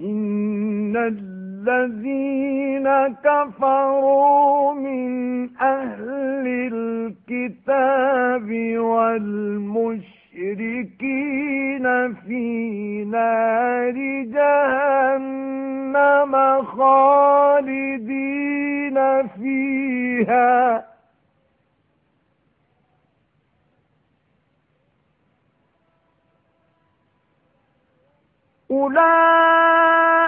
إن الذين كفروا من أهل الكتاب والمشركين في نار جهنم خالدين فيها أولئك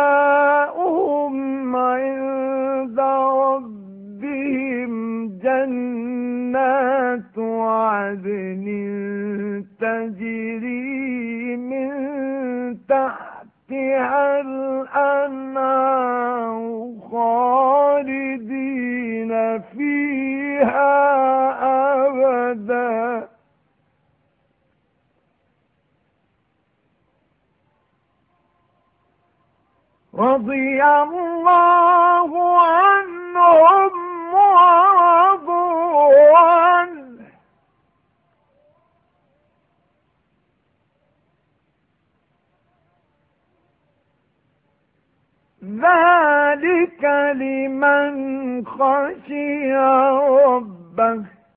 جزاؤهم عند ربهم جنات عدن تجري من تحتها الأنهار خالدين فيها رضي الله عنهم ورضوا ذلك لمن خشي ربه.